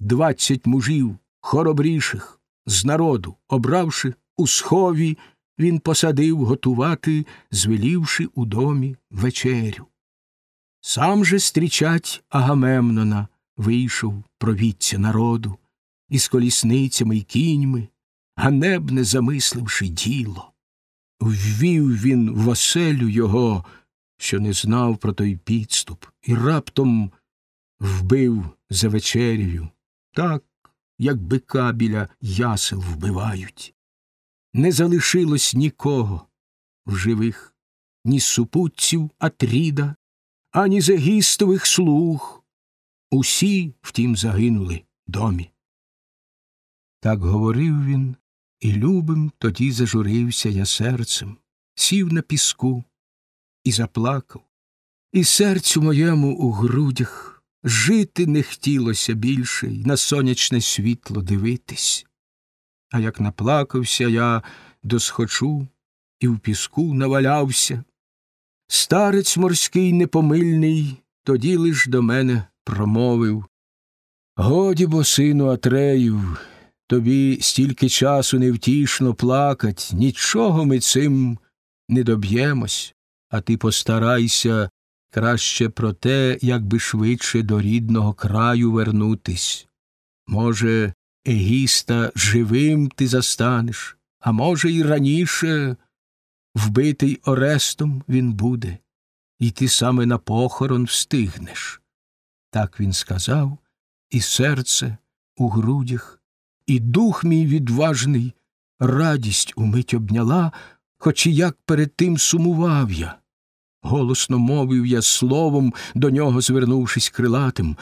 двадцять мужів хоробріших з народу, обравши у схові, він посадив готувати, звелівши у домі вечерю. Сам же стрічать Агамемнона вийшов провідця народу, із колісницями й кіньми, ганебне замисливши діло. Ввів він в оселю його, що не знав про той підступ, і раптом вбив за вечерю, так, як бика біля ясел вбивають. Не залишилось нікого в живих, ні супутців Атріда, ані загістових слуг. Усі, втім, загинули домі. Так говорив він, і любим тоді зажурився я серцем, сів на піску і заплакав, і серцю моєму у грудях жити не хотілося більше й на сонячне світло дивитись. А як наплакався я досхочу і в піску навалявся, старець морський непомильний тоді лиш до мене промовив Годі бо, сину Атреїв, тобі стільки часу невтішно плакать, нічого ми цим не доб'ємось, а ти постарайся краще про те, як би швидше до рідного краю вернутись. Може, Егіста живим ти застанеш, а може, й раніше вбитий Орестом він буде, і ти саме на похорон встигнеш. Так він сказав, і серце у грудях, і дух мій відважний радість умить обняла, хоч і як перед тим сумував я. Голосно мовив я словом, до нього звернувшись крилатим.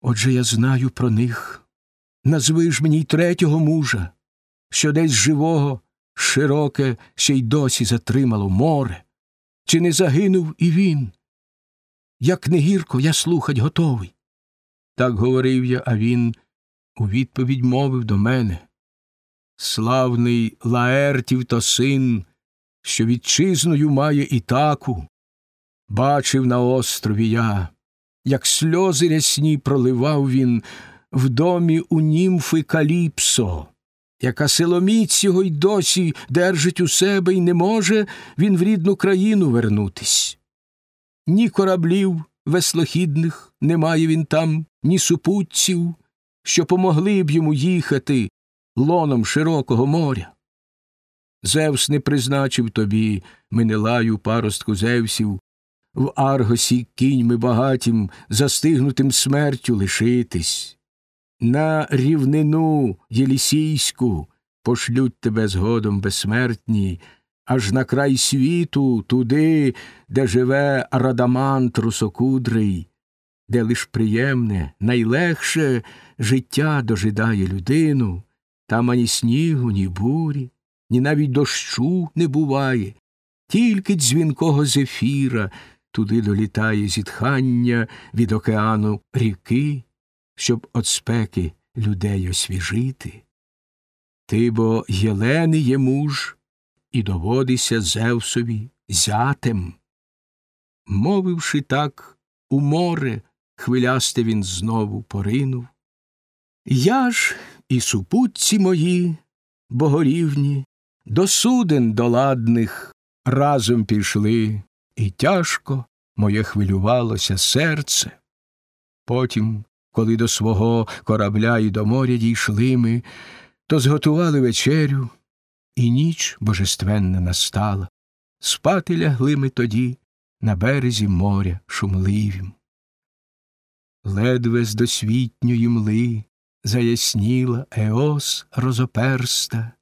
Отже я знаю про них. Назви ж мені й третього мужа, що десь живого, широке ще й досі затримало море. Чи не загинув і він? Як не гірко, я слухать готовий. Так говорив я, а він у відповідь мовив до мене. Славний Лаертів то син, що вітчизною має ітаку. Бачив на острові я, як сльози рясні проливав він в домі у німфи Каліпсо, яка силоміць його й досі держить у себе, і не може він в рідну країну вернутись. Ні кораблів веслохідних немає він там, ні супутців, що помогли б йому їхати лоном широкого моря. Зевс не призначив тобі, Менелаю, паростку Зевсів, в Аргосі кіньми багатім, застигнутим смертю лишитись. На рівнину Єлісійську пошлють тебе згодом безсмертні, аж на край світу, туди, де живе Радамант русокудрий, де лиш приємне, найлегше життя дожидає людину, там ані снігу, ні бурі, ні навіть дощу не буває, тільки дзвінкого зефіра туди долітає зітхання від океану ріки, щоб от спеки людей освіжити. Ти бо Єлени є муж, і доводися Зевсові зятем. Мовивши так, у море хвилясте він знову поринув. Я ж і супутці мої, богорівні, до суден доладних разом пішли, і тяжко моє хвилювалося серце. Потім, коли до свого корабля і до моря дійшли ми, то зготували вечерю, і ніч божественна настала. Спати лягли ми тоді на березі моря шумливім. Ледве з досвітньої мли заясніла Еос розоперста.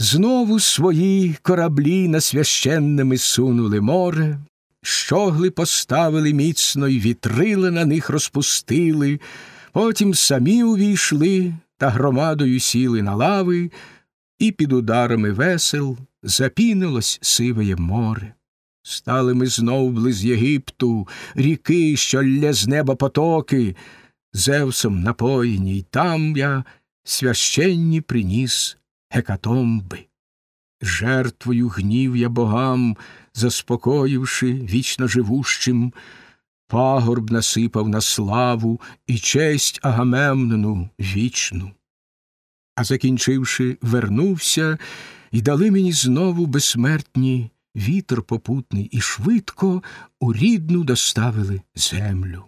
Знову свої кораблі на священними сунули море, щогли поставили міцно й вітрили на них розпустили, потім самі увійшли та громадою сіли на лави, і під ударами весел запінилось сивеє море. Стали ми знов близ Єгипту, ріки, що лє з неба потоки, Зевсом напоєні, й там я священні приніс гекатомби. Жертвою гнів я богам, заспокоївши вічно живущим, пагорб насипав на славу і честь Агамемнону вічну. А закінчивши, вернувся, і дали мені знову безсмертні вітер попутний, і швидко у рідну доставили землю.